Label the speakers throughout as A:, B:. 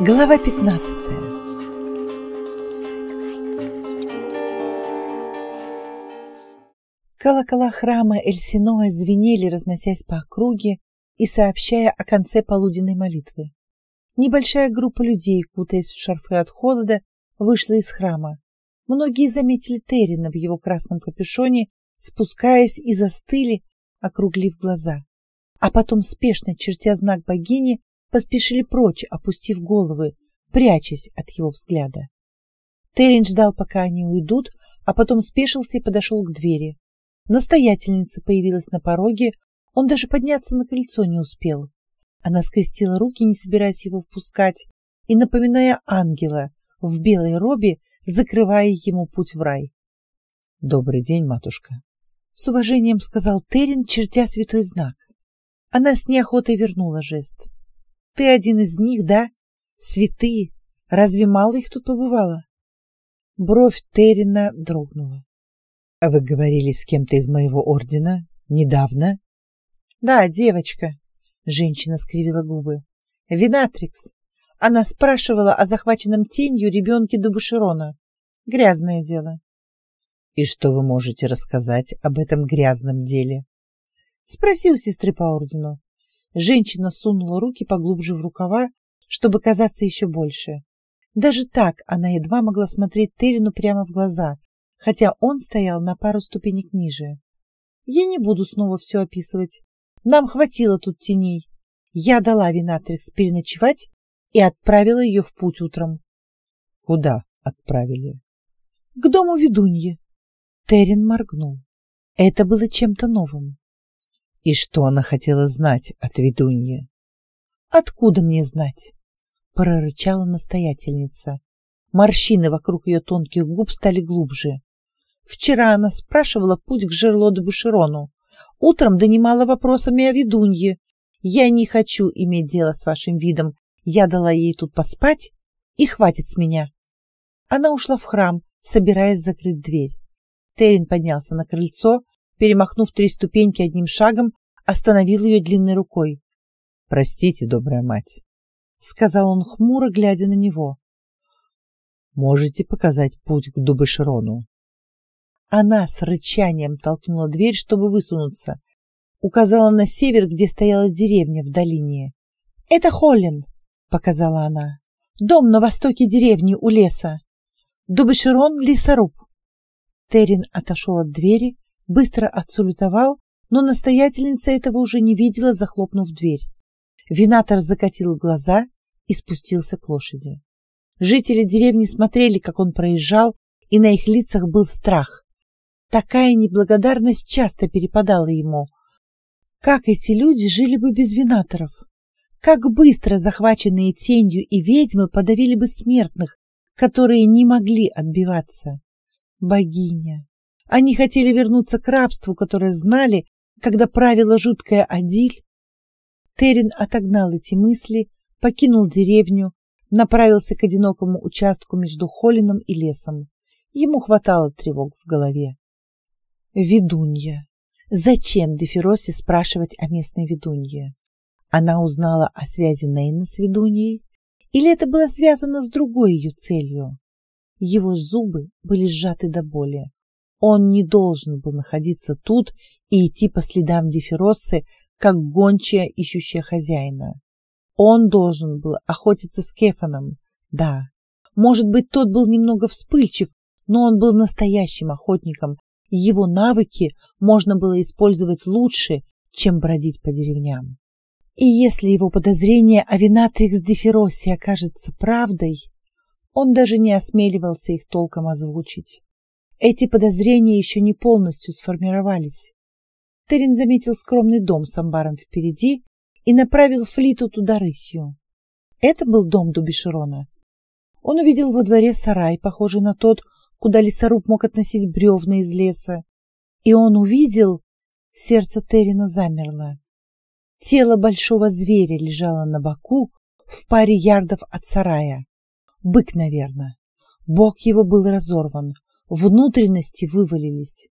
A: Глава 15 Колокола храма Эльсиноа звенели, разносясь по округе и сообщая о конце полуденной молитвы. Небольшая группа людей, кутаясь в шарфы от холода, вышла из храма. Многие заметили Террина в его красном капюшоне, спускаясь и застыли, округлив глаза. А потом, спешно чертя знак богини, поспешили прочь, опустив головы, прячась от его взгляда. Террин ждал, пока они уйдут, а потом спешился и подошел к двери. Настоятельница появилась на пороге, он даже подняться на крыльцо не успел. Она скрестила руки, не собираясь его впускать, и, напоминая ангела в белой робе, закрывая ему путь в рай.
B: «Добрый день, матушка», —
A: с уважением сказал Террин, чертя святой знак. Она с неохотой вернула жест. Ты один из них, да? Святые. Разве мало их тут побывало? Бровь Террина дрогнула.
B: А вы говорили с кем-то из моего ордена? Недавно?
A: Да, девочка. Женщина скривила губы. Винатрикс. Она спрашивала о захваченном тенью ребенке Дубушерона. Грязное дело.
B: И что вы можете рассказать об этом грязном деле?
A: Спроси у сестры по ордену. Женщина сунула руки поглубже в рукава, чтобы казаться еще больше. Даже так она едва могла смотреть Террину прямо в глаза, хотя он стоял на пару ступенек ниже. Я не буду снова все описывать. Нам хватило тут теней. Я дала Винатрикс переночевать и отправила ее в путь утром.
B: Куда отправили?
A: К дому ведуньи. Террин моргнул. Это было чем-то новым.
B: И что она хотела знать от ведуньи?
A: «Откуда мне знать?» — прорычала настоятельница. Морщины вокруг ее тонких губ стали глубже. Вчера она спрашивала путь к Жерлоду Бушерону. Утром донимала вопросами о ведунье. Я не хочу иметь дело с вашим видом. Я дала ей тут поспать, и хватит с меня. Она ушла в храм, собираясь закрыть дверь. Терин поднялся на крыльцо, перемахнув три ступеньки одним шагом, остановил ее длинной рукой.
B: «Простите, добрая мать», —
A: сказал он хмуро, глядя на него.
B: «Можете показать путь к Дубышерону?»
A: Она с рычанием толкнула дверь, чтобы высунуться. Указала на север, где стояла деревня в долине. «Это Холлин», — показала она. «Дом на востоке деревни у леса. Дубышерон — лесоруб». Терин отошел от двери, быстро отсулютовал, но настоятельница этого уже не видела, захлопнув дверь. Винатор закатил глаза и спустился к лошади. Жители деревни смотрели, как он проезжал, и на их лицах был страх. Такая неблагодарность часто перепадала ему. Как эти люди жили бы без винаторов? Как быстро захваченные тенью и ведьмы подавили бы смертных, которые не могли отбиваться? Богиня! Они хотели вернуться к рабству, которое знали, когда правила жуткая Адиль. Терин отогнал эти мысли, покинул деревню, направился к одинокому участку между Холином и лесом. Ему хватало тревог в голове. Ведунья. Зачем Дефиросе спрашивать о местной ведунье? Она узнала о связи Нейна с ведуньей? Или это было связано с другой ее целью? Его зубы были сжаты до боли. Он не должен был находиться тут и идти по следам Дефироссы, как гончая, ищущая хозяина. Он должен был охотиться с Кефаном. Да, может быть, тот был немного вспыльчив, но он был настоящим охотником, его навыки можно было использовать лучше, чем бродить по деревням. И если его подозрение о Винатрикс Дефиросе окажется правдой, он даже не осмеливался их толком озвучить. Эти подозрения еще не полностью сформировались. Терин заметил скромный дом с амбаром впереди и направил флиту туда рысью. Это был дом Дубишерона. Он увидел во дворе сарай, похожий на тот, куда лесоруб мог относить бревна из леса. И он увидел... Сердце Терина замерло. Тело большого зверя лежало на боку в паре ярдов от сарая. Бык, наверное. Бок его был разорван, Внутренности вывалились.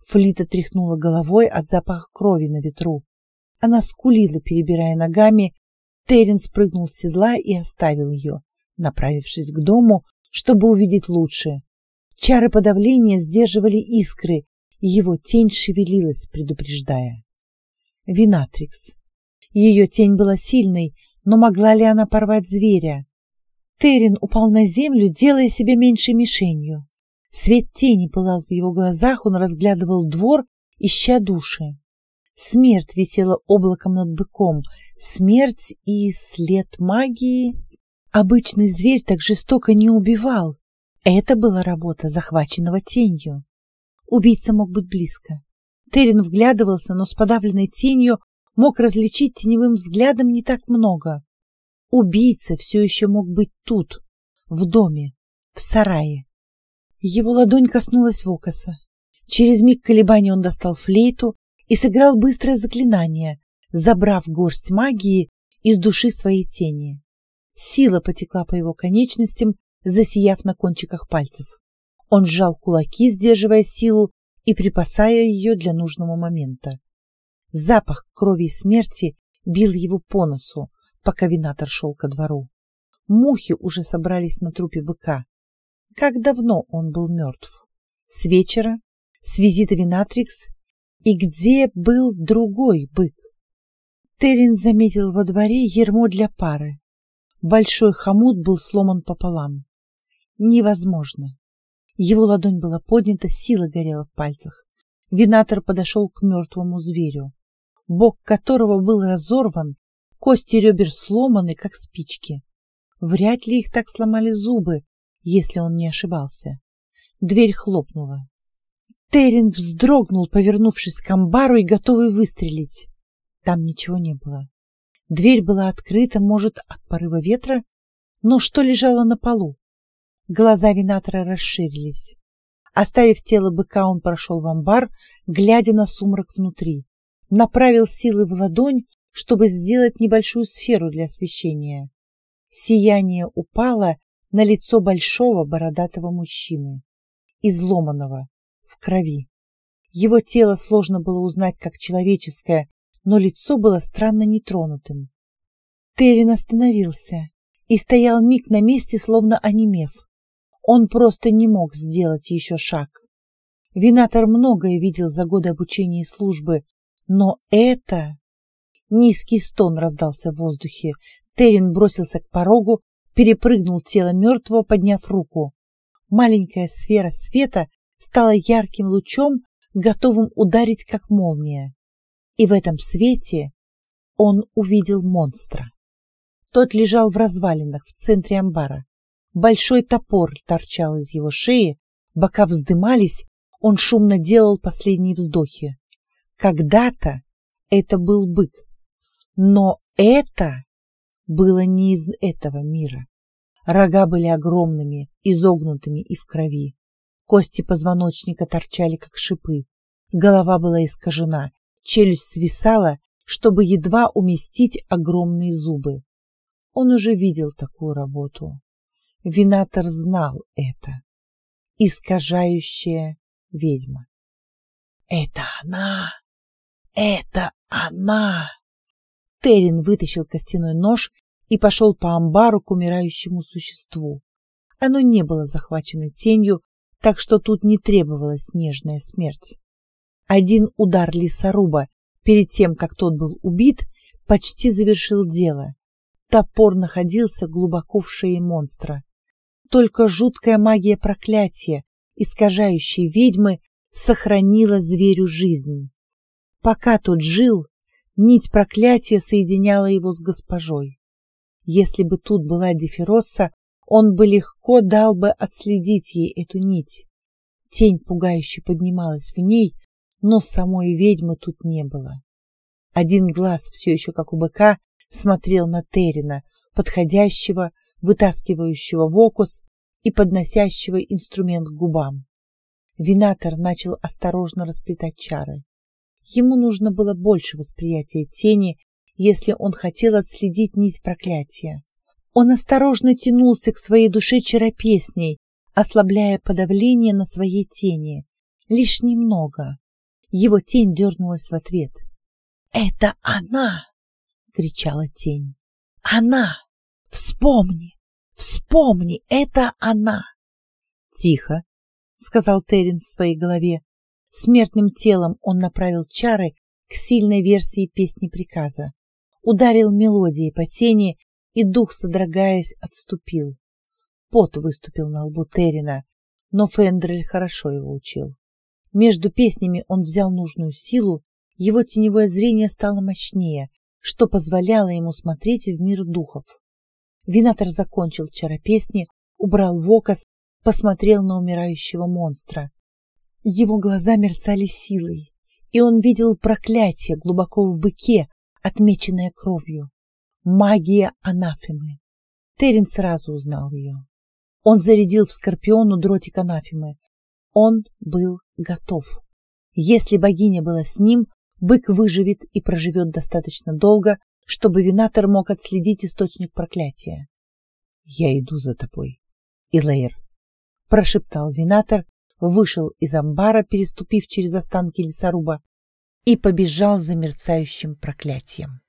A: Флита тряхнула головой от запаха крови на ветру. Она скулила, перебирая ногами. Террин спрыгнул с седла и оставил ее, направившись к дому, чтобы увидеть лучше. Чары подавления сдерживали искры, и его тень шевелилась, предупреждая. Винатрикс. Ее тень была сильной, но могла ли она порвать зверя? Террин упал на землю, делая себя меньшей мишенью. Свет тени пылал в его глазах, он разглядывал двор, ища души. Смерть висела облаком над быком. Смерть и след магии. Обычный зверь так жестоко не убивал. Это была работа захваченного тенью. Убийца мог быть близко. Терен вглядывался, но с подавленной тенью мог различить теневым взглядом не так много. Убийца все еще мог быть тут, в доме, в сарае. Его ладонь коснулась Вокаса. Через миг колебания он достал флейту и сыграл быстрое заклинание, забрав горсть магии из души своей тени. Сила потекла по его конечностям, засияв на кончиках пальцев. Он сжал кулаки, сдерживая силу и припасая ее для нужного момента. Запах крови и смерти бил его по носу, пока винатор шел ко двору. Мухи уже собрались на трупе быка. Как давно он был мертв? С вечера? С визита Винатрикс? И где был другой бык? Террин заметил во дворе ермо для пары. Большой хомут был сломан пополам. Невозможно. Его ладонь была поднята, сила горела в пальцах. Винатор подошел к мертвому зверю, бок которого был разорван, кости ребер сломаны, как спички. Вряд ли их так сломали зубы, если он не ошибался. Дверь хлопнула. Терен вздрогнул, повернувшись к амбару и готовый выстрелить. Там ничего не было. Дверь была открыта, может, от порыва ветра, но что лежало на полу? Глаза винатора расширились. Оставив тело быка, он прошел в амбар, глядя на сумрак внутри. Направил силы в ладонь, чтобы сделать небольшую сферу для освещения. Сияние упало на лицо большого бородатого мужчины, изломанного, в крови. Его тело сложно было узнать как человеческое, но лицо было странно нетронутым. Террин остановился и стоял миг на месте, словно онемев. Он просто не мог сделать еще шаг. Винатор многое видел за годы обучения и службы, но это... Низкий стон раздался в воздухе. Террин бросился к порогу, перепрыгнул тело мертвого, подняв руку. Маленькая сфера света стала ярким лучом, готовым ударить как молния. И в этом свете он увидел монстра. Тот лежал в развалинах в центре амбара. Большой топор торчал из его шеи, бока вздымались, он шумно делал последние вздохи. Когда-то это был бык, но это было не из этого мира. Рога были огромными, изогнутыми и в крови. Кости позвоночника торчали, как шипы. Голова была искажена, челюсть свисала, чтобы едва уместить огромные зубы. Он уже видел такую работу. Винатор знал это. Искажающая ведьма. «Это она! Это она!» Терин вытащил костяной нож и пошел по амбару к умирающему существу. Оно не было захвачено тенью, так что тут не требовалась нежная смерть. Один удар лесоруба перед тем, как тот был убит, почти завершил дело. Топор находился глубоко в шее монстра. Только жуткая магия проклятия, искажающей ведьмы, сохранила зверю жизнь. Пока тот жил, нить проклятия соединяла его с госпожой. Если бы тут была Дефиросса, он бы легко дал бы отследить ей эту нить. Тень пугающе поднималась в ней, но самой ведьмы тут не было. Один глаз, все еще как у быка, смотрел на Терина, подходящего, вытаскивающего вокус и подносящего инструмент к губам. Винатор начал осторожно расплетать чары. Ему нужно было больше восприятия тени, если он хотел отследить нить проклятия. Он осторожно тянулся к своей душе чаропесней, ослабляя подавление на своей тени. Лишь немного. Его тень дернулась в ответ. «Это она!» — кричала тень. Она! Вспомни! Вспомни! Это она!
B: Тихо, сказал Террин в своей голове. Смертным телом он направил чары к сильной версии песни приказа. Ударил мелодией по тени, и дух, содрогаясь, отступил. Пот выступил на лбу Террина, но Фендрель хорошо его учил. Между песнями он взял нужную силу, его теневое зрение стало мощнее, что позволяло ему смотреть в мир духов. Винатор закончил вчера песни, убрал вокос, посмотрел на умирающего монстра. Его глаза мерцали силой, и он видел проклятие глубоко в быке, отмеченное кровью. Магия анафемы. Терен сразу узнал ее. Он зарядил в Скорпиону дротик анафемы. Он был готов. Если богиня была с ним, бык выживет и проживет достаточно долго, чтобы Винатор мог отследить источник проклятия. «Я иду за тобой, Илэйр», — прошептал Винатор, вышел из амбара, переступив через останки лесоруба, и побежал за мерцающим проклятием.